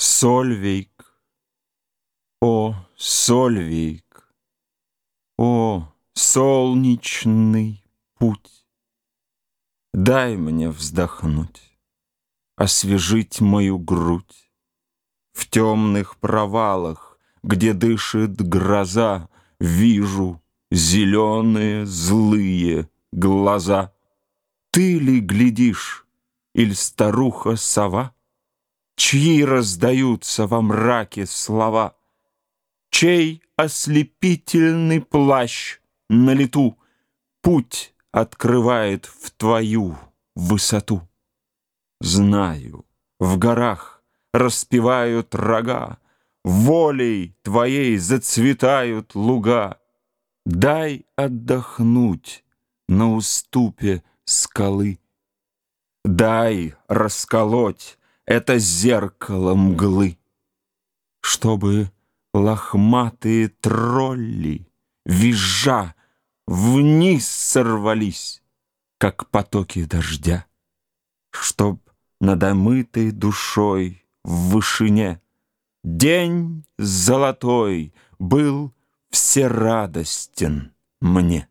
Сольвейк, о, Сольвейк, о, солнечный путь, Дай мне вздохнуть, освежить мою грудь. В темных провалах, где дышит гроза, Вижу зеленые злые глаза. Ты ли глядишь, или старуха-сова? Чьи раздаются во мраке слова? Чей ослепительный плащ на лету Путь открывает в твою высоту? Знаю, в горах распевают рога, Волей твоей зацветают луга. Дай отдохнуть на уступе скалы. Дай расколоть это зеркало мглы, Чтобы лохматые тролли, визжа, Вниз сорвались, как потоки дождя, Чтоб над омытой душой в вышине День золотой был всерадостен мне.